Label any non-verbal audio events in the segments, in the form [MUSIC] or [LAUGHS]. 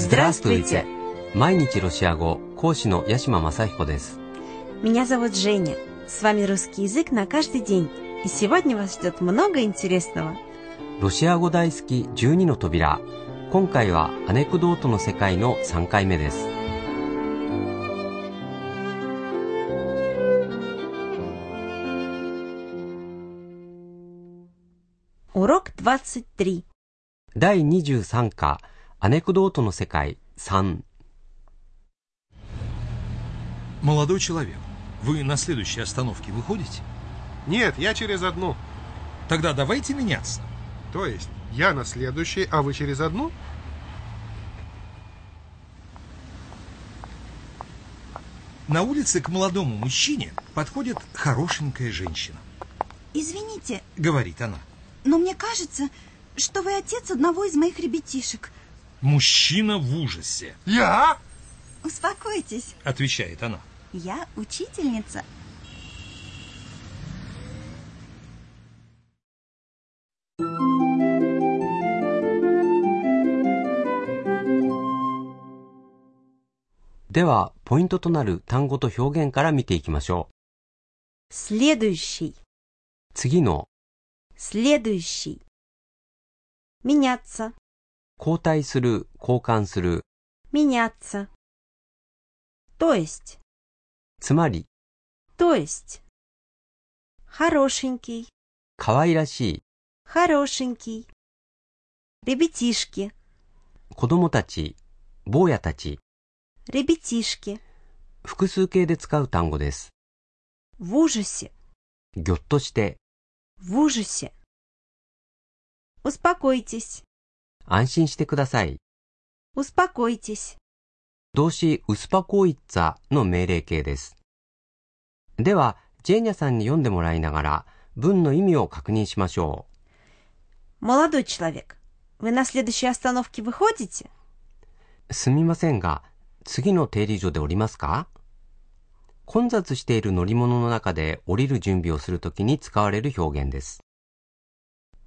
Здравствуйте! 毎日ロシア語講師の八島正彦です。 Меня зовут Женя. С вами русский язык на каждый день. И сегодня вас ждет много интересного. ロシア語大好き12の扉。今回はアネクドートの世界の3回目です。 Урок 23. 第23課 アネクドートの世界3。 Молодой человек, вы на следующей остановке выходите? Нет, я через одну. Тогда давайте меняться. То есть, я на следующей, а вы через одну? На улице к молодому мужчине подходит хорошенькая женщина. Извините, Говорит она. но мне кажется, что вы отец одного из моих ребятишек. Мужчина в ужасе, Я? Успокойтесь, отвечает она. я учительница. – では、ポイントとなる単語と表現から見ていきましょう。 Следующий. 次の Следующий. Меняться. 交代する、交換する、 Меняться. То есть. つまり、 То есть. Хорошенький. 可愛らしい、 Хорошенький. Ребятишки. 子供たち、坊やたち、 Ребятишки. 複数形で使う単語です。 В ужасе. ぎょっとして、 В ужасе. Успокойтесь. 安心してください。 Успокойтесь. 動詞ウスパコイッツァの命令形です。では、ジェーニャさんに読んでもらいながら、文の意味を確認しましょ Молодой человек, вы на следующей остановке выходите? う。すみませんが、次の停留所で降りますか混雑している乗り物の中で降りる準備をするときに使われる表現です。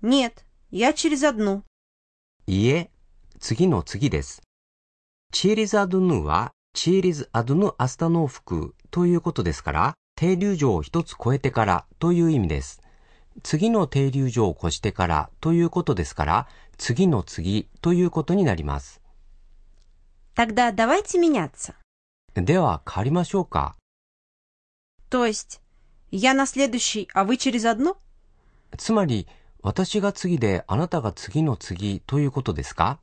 Нет, я через одну. いいえ、次の次です。チーリズアドゥヌは、チーリズアドゥヌアスタノーフクということですから、停留所を一つ越えてからという意味です。次の停留所を越してからということですから、次の次ということになります。 Тогда давайте меняться. では変わりましょうか。 То есть, я на следующей, а вы через одну? つまり、 私が次であなたが次の次ということですか？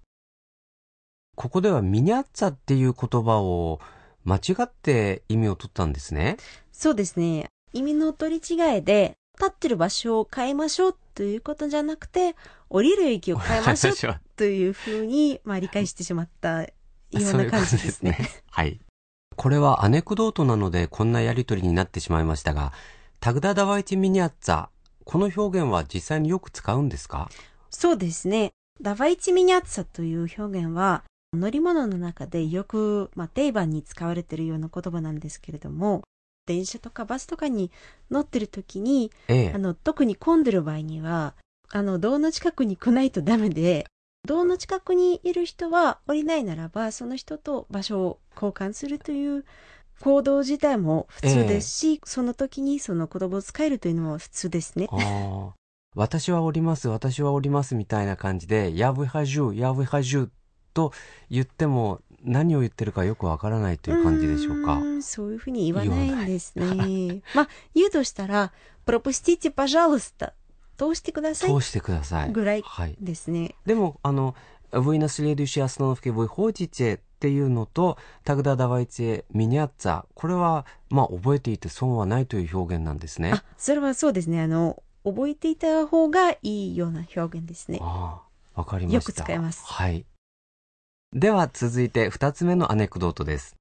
ここではミニャッツァっていう言葉を間違って意味を取ったんですね。そうですね。意味の取り違えで、立ってる場所を変えましょうということじゃなくて、降りる駅を変えましょう [LAUGHS] というふうに、まあ理解してしまったような感じですね。はい。これはアネクドートなのでこんなやりとりになってしまいましたが、タグダダワイチミニャッツァ、この表現は実際によく使うんですか？そうですね。ダバイチミニャッツァという表現は、乗り物の中でよく、まあ、定番に使われているような言葉なんですけれども、電車とかバスとかに乗ってる時に、ええ。あの、特に混んでる場合には、あの、道の近くに来ないとダメで、道の近くにいる人は降りないならば、その人と場所を交換するという行動自体も普通ですし、その時にその言葉を使えるというのも普通ですね。ああ。私は降ります、私は降りますみたいな感じで、やぶはじゅう、やぶはじゅうと言っても何を言ってるかよくわからないという感じでしょうか。ーんそういうふうに言わないんですね。[LAUGHS] まあ、言うとしたら、пропустите, пожалуйста 通してください通してください。ぐらいはい。ですね。でも、あの、вы на следующей остановке выходите っていうのと、тогда давайте меняться。これは、まあ、覚えていて損はないという表現なんですね。あ、それはそうですね。あの、覚えていた方がいいような表現ですね。ああ、わかりました。よく使いますはい。では、続いて二つ目のアネクドートです。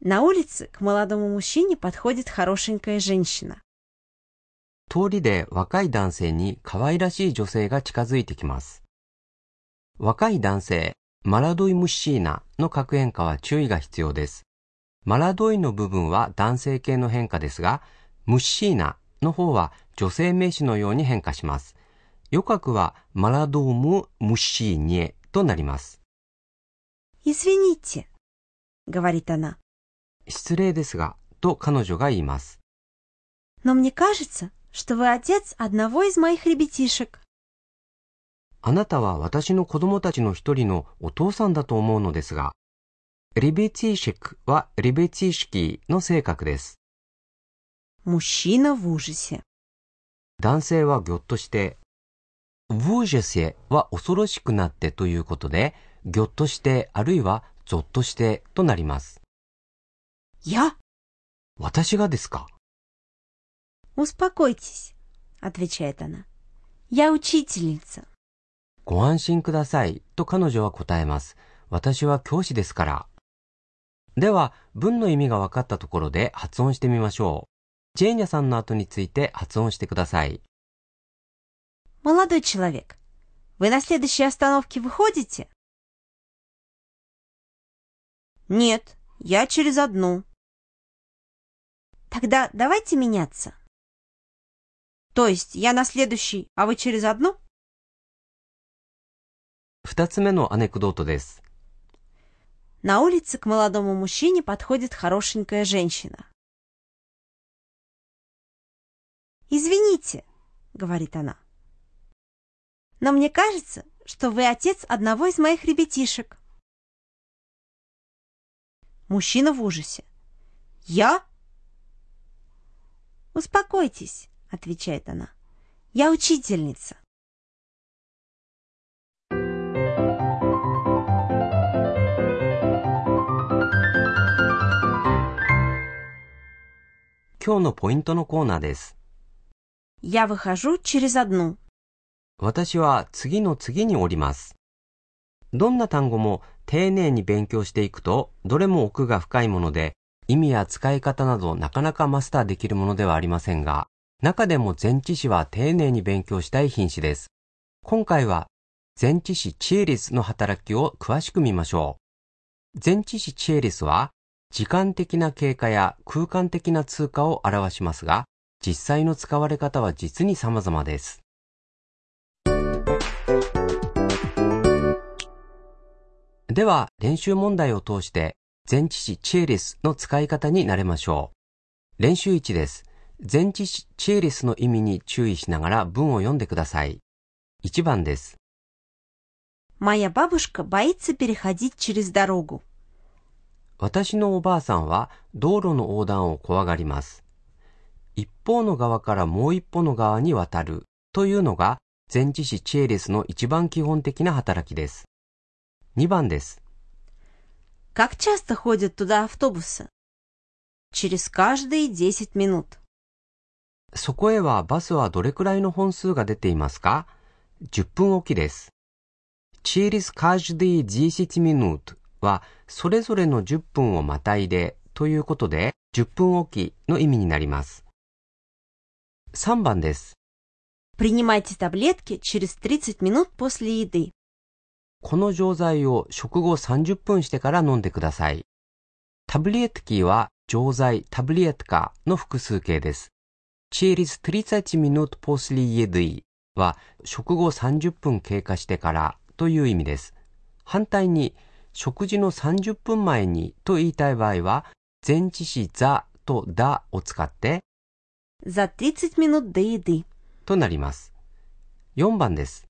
На улице к молодому мужчине подходит хорошенькая женщина. 通りで若い男性に可愛らしい女性が近づいてきます。若い男性、 マラドイムッシーナの格変化は注意が必要です。マラドイの部分は男性系の変化ですが、ムッシーナの方は女性名詞のように変化します。余格はマラドームムッシーニエとなります。 Извините, говорит она. 失礼ですが、と彼女が言います。 Но мне кажется, что вы отец одного из моих ребятишек. あなたは私の子供たちの一人のお父さんだと思うのですが、リベティシクはリベティシキの性格です。 Мужчина в ужасе. 男性はぎょっとして、ウージェセは恐ろしくなってということで、ぎょっとしてあるいはゾッとしてとなります。 Я? 私がですか Успокойтесь, отвечает она. Я учительница. ご安心くださいと彼女は答えます。私は教師ですから。では、文の意味が分かったところで発音してみましょう。ジェーニャさんの後について発音してください。 Молодой человек, вы на следующей остановке выходите? Нет, я через одну. Тогда давайте меняться. То есть я на следующей, а вы через одну? 二つ目のアネクドートです。 На улице к молодому мужчине подходит хорошенькая женщина. «Извините», — говорит она, — «но мне кажется, что вы отец одного из моих ребятишек». Мужчина в ужасе. «Я?» «Успокойтесь», — отвечает она. «Я учительница». 今日のポイントのコーナーです。 «Я выхожу через одну». 私は次の次におります。どんな単語も丁寧に勉強していくと、どれも奥が深いもので、意味や使い方などなかなかマスターできるものではありませんが、中でも前置詞は丁寧に勉強したい品詞です。今回は前置詞チエリスの働きを詳しく見ましょう。前置詞チエリスは、 時間的な経過や空間的な通過を表しますが、実際の使われ方は実に様々です。では、練習問題を通して、前置詞チエリスの使い方に慣れましょう。練習1です。前置詞チエリスの意味に注意しながら文を読んでください。1番です。 Моя бабушка боится переходить через дорогу. 私のおばあさんは道路の横断を怖がります。一方の側からもう一方の側に渡るというのが前置詞チエリスの一番基本的な働きです。2番です。 Как часто ходят туда автобусы? Через каждые 10 минут. そこへはバスはどれくらいの本数が出ていますか ?10 分おきです。Через каждые 10 минут は それぞれの10分をまたいでということで10分おきの意味になります。3番です。 Принимайте таблетки через 30 минут после еды. この錠剤を食後30分してから飲んでください。タブリエットキーは錠剤タブリエットカの複数形です。Через 30 минут после еды は食後30分経過してからという意味です。反対に 食事の30分前にと言いたい場合は前置詞ザとダを使って За 30 минут до еды. となります。4番です。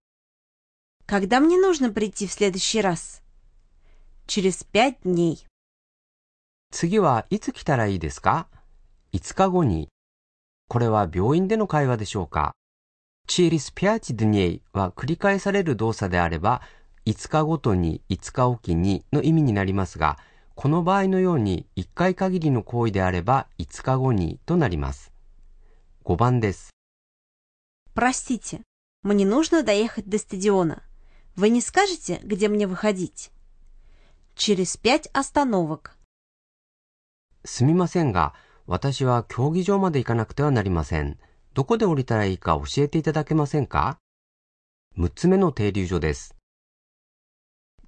Когда мне нужно прийти в следующий раз? Через 5 дней. 次はいつ来たらいいですか ?5 日後に。これは病院での会話でしょうか ?Через пять дней は繰り返される動作であれば、 5日ごとに5日おきにの意味になりますが、この場合のように1回限りの行為であれば5日後にとなります。5番です。 Простите, мне нужно доехать до стадиона. Вы не скажете, где мне выходить? Через 5 остановок. すみませんが、私は競技場まで行かなくてはなりません。どこで降りたらいいか教えていただけませんか ?6 つ目の停留所です。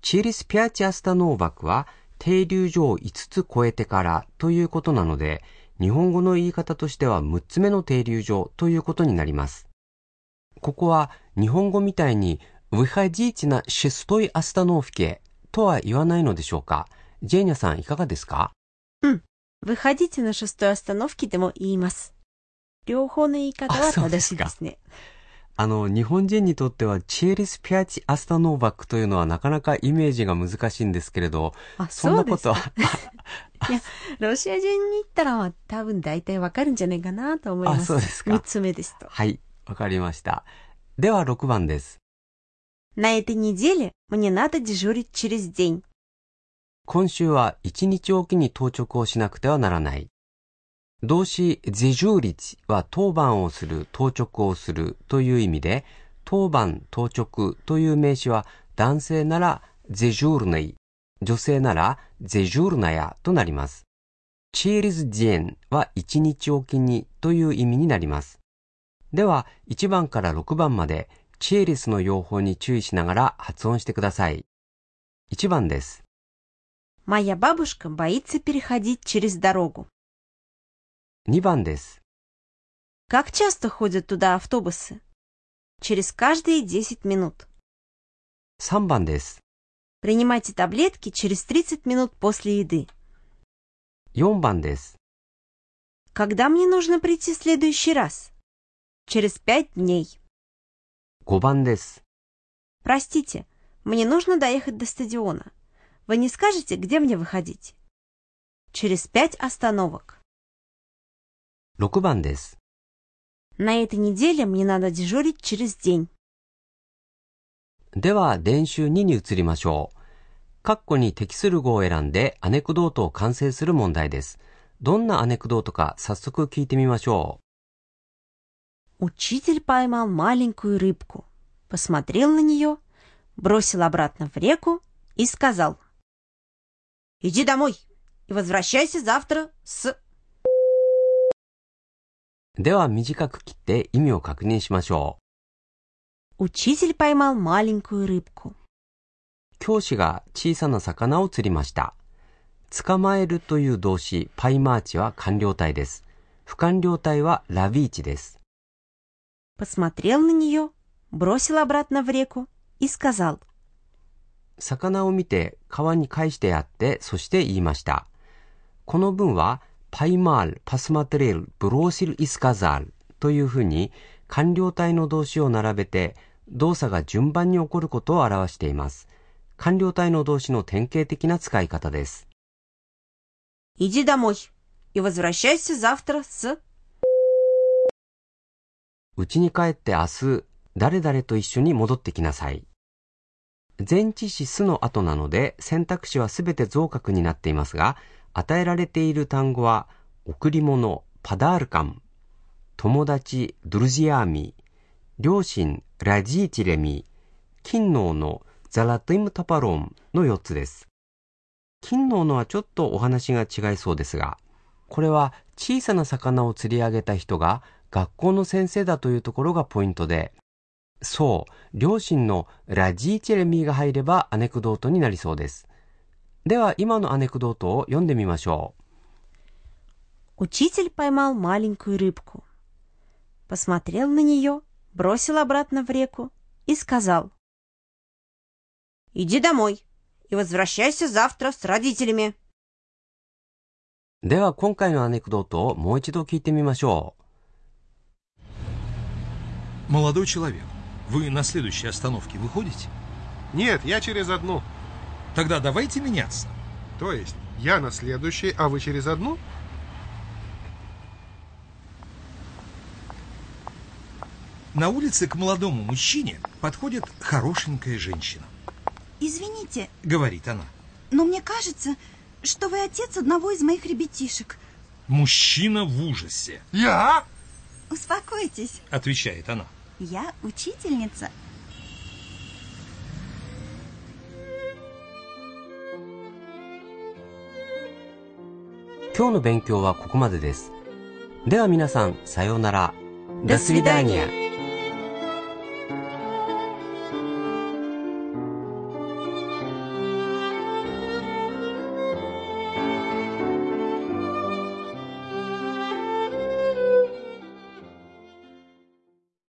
チーリスピアチアスタノーバクは停留所を5つ越えてからということなので、日本語の言い方としては6つ目の停留所ということになります。ここは日本語みたいに、выходите на шестой остановке とは言わないのでしょうか？ジェーニャさんいかがですか？うん。выходите шестой остановке でも言います。両方の言い方は正しいですね。あの、日本人にとってはチエリスピアチアスタノーバックというのはなかなかイメージが難しいんですけれど、あ、そんなことそうですは[LAUGHS] か、いや、ロシア人に言ったらまあ多分大体わかるんじゃないかなと思います。あそうですか三つ目ですと。はい、わかりました。では6番です。 На этой неделе мне надо дежурить через день. 今週は1日おきに当直をしなくてはならない。 動詞ゼジューリチは当番をする、当直をするという意味で、当番、当直という名詞は男性ならゼジュールネイ、女性ならゼジュールナヤとなります。チーリズジェンは1日おきにという意味になります。では、1番から6番までチエリスの用法に注意しながら発音してください。1番です。 Моя бабушка боится переходить через дорогу. 2番です。 Как часто ходят туда автобусы? Через каждые 10 минут. 3番です。 Принимайте таблетки через 30 минут после еды. 4番です。 Когда мне нужно прийти в следующий раз? Через 5 дней. 5番です。 Простите, мне нужно доехать до стадиона. Вы не скажете, где мне выходить? Через 5 остановок. 6番です。 На этой неделе мне надо дежурить через день. では、練習2に移りましょう。カッコに適する語を選んでアネクドートを完成する問題です。どんなアネクドートか早速聞いてみましょ Учитель поймал маленькую рыбку, посмотрел на нее, бросил обратно в реку и сказал. «Иди домой и возвращайся завтра с...» う。では、短く切って意味を確認しましょう。 Учитель поймал маленькую рыбку. 教師が小さな魚を釣りました。捕まえるという動詞、パイマーチは完了体です。不完了体はラビーチです。 Посмотрел на нее, бросил обратно в реку и сказал. 魚を見て川に返してやって、そして言いました。この文は、 パイマール、パスマテレル、ブローシル・イスカザールというふうに完了体の動詞を並べて動作が順番に起こることを表しています。完了体の動詞の典型的な使い方です。 «Иди домой и возвращайся завтра с...» 家に帰って明日、誰々と一緒に戻ってきなさい。前置詞すの後なので選択肢はすべて増格になっていますが、 与えられている単語は、贈り物、パダールカン、友達、ドゥルジアーミ、両親、ラジーチレミ、金能のザラトイムタパロンの4つです。金能のはちょっとお話が違いそうですが、これは小さな魚を釣り上げた人が学校の先生だというところがポイントで、そう、両親のラジーチェレミーが入ればアネクドートになりそうです。では今のアネクドートを読んでみましょ Учитель поймал маленькую рыбку. Посмотрел на нее, бросил обратно в реку и сказал. «Иди домой и возвращайся завтра с родителями». う。では今回のアネクドートをもう一度聞いてみましょう。 Молодой человек, вы на следующей остановке выходите? Нет, я через одну. Тогда давайте меняться. То есть, я на следующей, а вы через одну? На улице к молодому мужчине подходит хорошенькая женщина. Извините, Говорит она. но мне кажется, что вы отец одного из моих ребятишек. Мужчина в ужасе, Я? Успокойтесь, отвечает она. я учительница. 今日の勉強はここまでです。では皆さん、さようなら。スリダーニア。